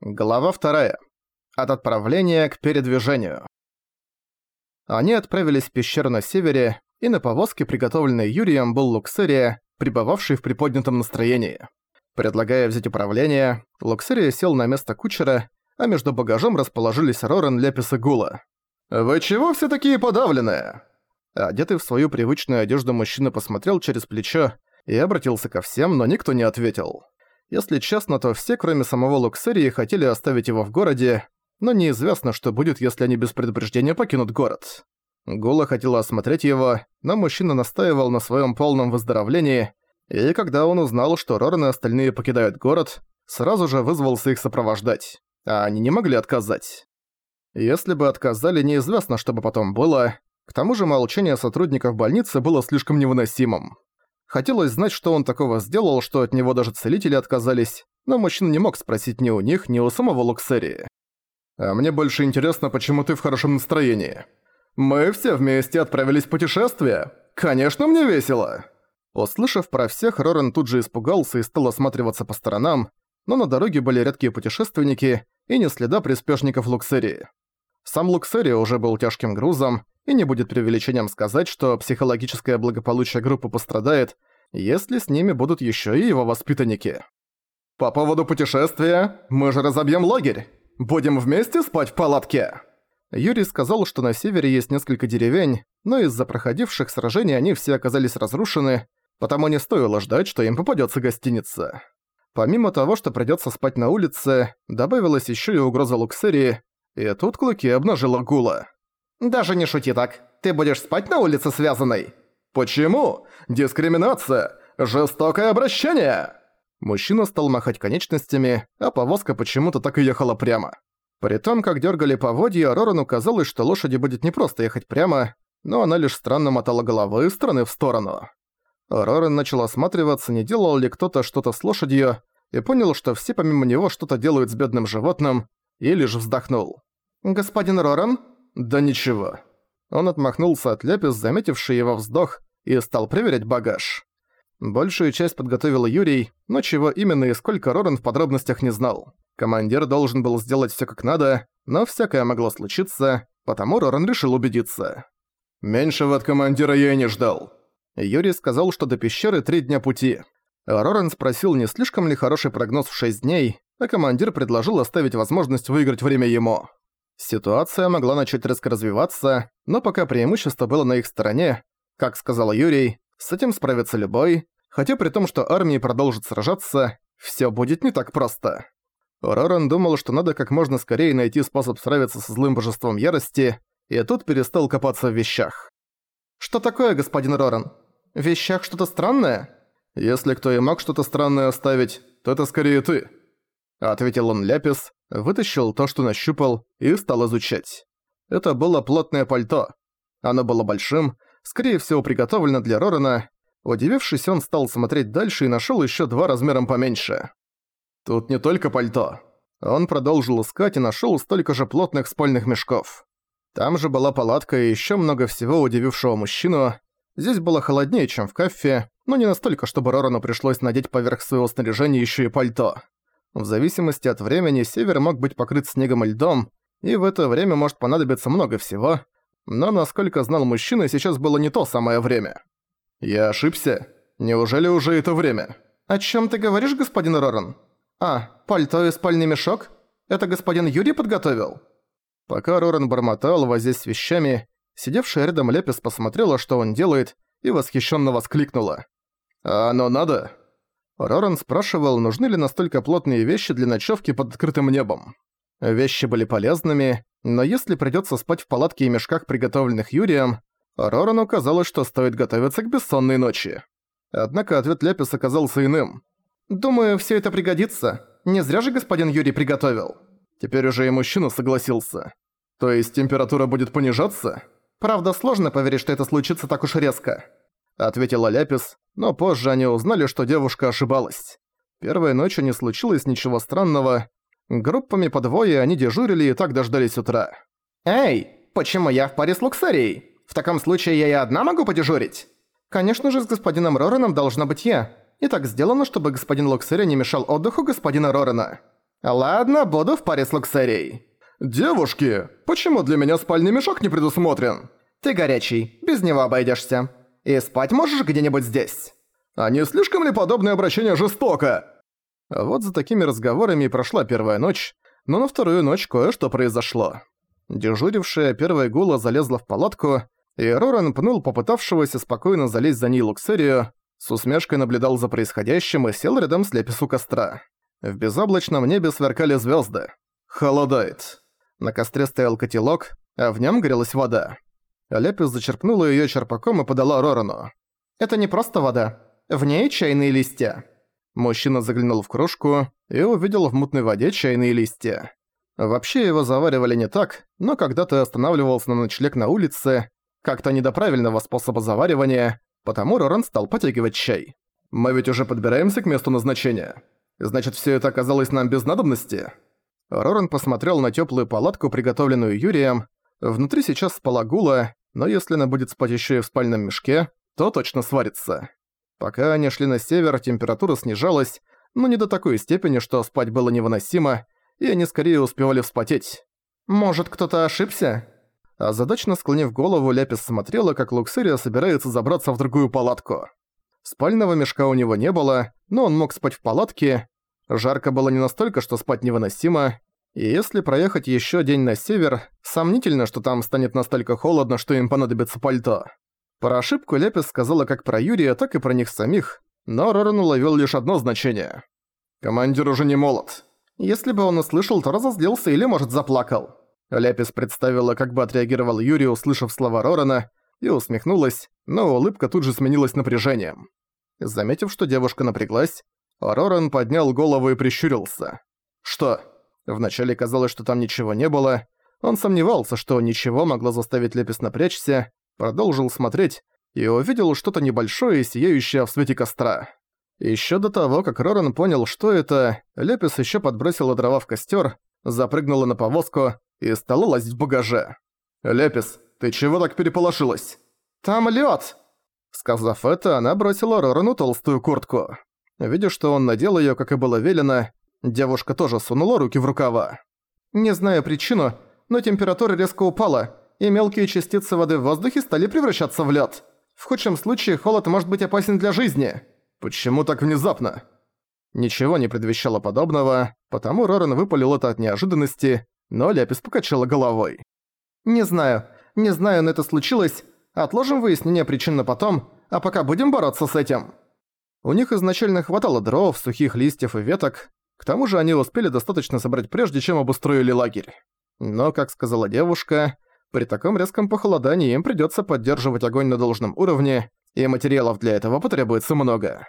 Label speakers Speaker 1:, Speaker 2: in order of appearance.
Speaker 1: Глава вторая. От отправления к передвижению. Они отправились в пещеру на севере, и на повозке, приготовленной Юрием, был Луксерия, пребывавший в приподнятом настроении. Предлагая взять управление, Луксерия сел на место кучера, а между багажом расположились Рорен, Лепис и Гула. «Вы чего все такие подавленные?» Одетый в свою привычную одежду мужчина посмотрел через плечо и обратился ко всем, но никто не ответил. Если честно, то все, кроме самого Луксерии, хотели оставить его в городе, но неизвестно, что будет, если они без предупреждения покинут город. Гула хотела осмотреть его, но мужчина настаивал на своем полном выздоровлении, и когда он узнал, что Роран и остальные покидают город, сразу же вызвался их сопровождать, а они не могли отказать. Если бы отказали, неизвестно, что бы потом было. К тому же молчание сотрудников больницы было слишком невыносимым. Хотелось знать, что он такого сделал, что от него даже целители отказались, но мужчина не мог спросить ни у них, ни у самого Луксерии. «А мне больше интересно, почему ты в хорошем настроении. Мы все вместе отправились в путешествие. Конечно, мне весело!» Услышав про всех, Рорен тут же испугался и стал осматриваться по сторонам, но на дороге были редкие путешественники и не следа приспешников Луксерии. Сам Луксерия уже был тяжким грузом, и не будет преувеличением сказать, что психологическое благополучие группы пострадает, если с ними будут еще и его воспитанники. «По поводу путешествия, мы же разобьем лагерь! Будем вместе спать в палатке!» Юрий сказал, что на севере есть несколько деревень, но из-за проходивших сражений они все оказались разрушены, потому не стоило ждать, что им попадется гостиница. Помимо того, что придется спать на улице, добавилась еще и угроза Луксерии, и тут Клыки обнажила Гула. «Даже не шути так. Ты будешь спать на улице связанной?» «Почему? Дискриминация! Жестокое обращение!» Мужчина стал махать конечностями, а повозка почему-то так и ехала прямо. При том, как дергали поводья, Рорану казалось, что лошади будет не просто ехать прямо, но она лишь странно мотала головой из стороны в сторону. Роран начал осматриваться, не делал ли кто-то что-то с лошадью, и понял, что все помимо него что-то делают с бедным животным, и лишь вздохнул. «Господин Роран?» «Да ничего». Он отмахнулся от Лепис, заметивший его вздох, и стал проверять багаж. Большую часть подготовил Юрий, но чего именно и сколько Роран в подробностях не знал. Командир должен был сделать всё как надо, но всякое могло случиться, потому Роран решил убедиться. «Меньшего от командира я и не ждал». Юрий сказал, что до пещеры три дня пути. Роран спросил, не слишком ли хороший прогноз в шесть дней, а командир предложил оставить возможность выиграть время ему. Ситуация могла начать резко развиваться, но пока преимущество было на их стороне, как сказал Юрий, с этим справится любой, хотя при том, что армии продолжат сражаться, всё будет не так просто. Роран думал, что надо как можно скорее найти способ справиться со злым божеством ярости, и тут перестал копаться в вещах. «Что такое, господин Роран? В вещах что-то странное?» «Если кто и мог что-то странное оставить, то это скорее ты», — ответил он Ляпис, вытащил то, что нащупал, и стал изучать. Это было плотное пальто. Оно было большим, скорее всего приготовлено для Рорана. Удивившись, он стал смотреть дальше и нашел еще два размером поменьше. Тут не только пальто. Он продолжил искать и нашел столько же плотных спальных мешков. Там же была палатка и еще много всего удивившего мужчину. Здесь было холоднее, чем в кафе, но не настолько, чтобы Рорану пришлось надеть поверх своего снаряжения еще и пальто. В зависимости от времени север мог быть покрыт снегом и льдом, и в это время может понадобиться много всего, но, насколько знал мужчина, сейчас было не то самое время. «Я ошибся? Неужели уже это время?» «О чем ты говоришь, господин Роран?» «А, пальто и спальный мешок? Это господин Юрий подготовил?» Пока Роран бормотал, возясь с вещами, сидевшая рядом Лепис посмотрела, что он делает, и восхищенно воскликнула. «А оно надо?» Роран спрашивал, нужны ли настолько плотные вещи для ночевки под открытым небом. Вещи были полезными, но если придется спать в палатке и мешках, приготовленных Юрием, Рорану казалось, что стоит готовиться к бессонной ночи. Однако ответ Ляпис оказался иным. «Думаю, все это пригодится. Не зря же господин Юрий приготовил». Теперь уже и мужчина согласился. То есть температура будет понижаться? Правда, сложно поверить, что это случится так уж резко ответила Ляпис, но позже они узнали, что девушка ошибалась. Первой ночью не случилось ничего странного. Группами по двое они дежурили и так дождались утра. «Эй, почему я в паре с Луксарией? В таком случае я и одна могу подежурить?» «Конечно же, с господином Рораном должна быть я. И так сделано, чтобы господин Луксари не мешал отдыху господина Рорана». Ладно, буду в паре с Луксерией. Девушки, почему для меня спальный мешок не предусмотрен? Ты горячий, без него обойдешься. И спать можешь где-нибудь здесь. А не слишком ли подобное обращение жестоко? Вот за такими разговорами и прошла первая ночь, но на вторую ночь кое-что произошло. Дежурившая первая гула залезла в палатку, и Роран пнул попытавшегося спокойно залезть за ней Луксерию, с усмешкой наблюдал за происходящим и сел рядом с Лепис у костра. В безоблачном небе сверкали звезды. Холодает. На костре стоял котелок, а в нем грелась вода. Лепис зачерпнула ее черпаком и подала Рорану. «Это не просто вода. В ней чайные листья». Мужчина заглянул в кружку и увидел в мутной воде чайные листья. Вообще его заваривали не так, но когда ты останавливался на ночлег на улице, как-то не до правильного способа заваривания, потому Роран стал потягивать чай. «Мы ведь уже подбираемся к месту назначения. Значит, все это оказалось нам без надобности?» Роран посмотрел на теплую палатку, приготовленную Юрием. Внутри сейчас спала Гула, но если она будет спать еще и в спальном мешке, то точно сварится. Пока они шли на север, температура снижалась, но не до такой степени, что спать было невыносимо, и они скорее успевали вспотеть. «Может, кто-то ошибся?» Озадачно склонив голову, Ляпис смотрела, как Луксерия собирается забраться в другую палатку. Спального мешка у него не было, но он мог спать в палатке. Жарко было не настолько, что спать невыносимо, и если проехать еще день на север, сомнительно, что там станет настолько холодно, что им понадобится пальто. Про ошибку Ляпис сказала как про Юрия, так и про них самих, но Роран уловил лишь одно значение. «Командир уже не молод. Если бы он услышал, то разозлился или, может, заплакал. Ляпис представила, как бы отреагировал Юрий, услышав слова Рорана, и усмехнулась, но улыбка тут же сменилась напряжением. Заметив, что девушка напряглась, Роран поднял голову и прищурился. «Что?» Вначале казалось, что там ничего не было. Он сомневался, что ничего могло заставить Лепис напрячься, продолжил смотреть и увидел что-то небольшое, сияющее в свете костра. Еще до того, как Роран понял, что это, Лепис еще подбросила дрова в костер, запрыгнула на повозку и стала лазить в багаже. «Лепис, ты чего так переполошилась?» «Там лед! Сказав это, она бросила Рорану толстую куртку. Видя, что он надел ее, как и было велено, девушка тоже сунула руки в рукава. «Не знаю причину, но температура резко упала, и мелкие частицы воды в воздухе стали превращаться в лед. В худшем случае холод может быть опасен для жизни». «Почему так внезапно?» Ничего не предвещало подобного, потому Роран выпалил это от неожиданности, но Ляпис покачала головой. «Не знаю, не знаю, но это случилось. Отложим выяснение причин на потом, а пока будем бороться с этим». У них изначально хватало дров, сухих листьев и веток, к тому же они успели достаточно собрать прежде, чем обустроили лагерь. Но, как сказала девушка, при таком резком похолодании им придётся поддерживать огонь на должном уровне, и материалов для этого потребуется много.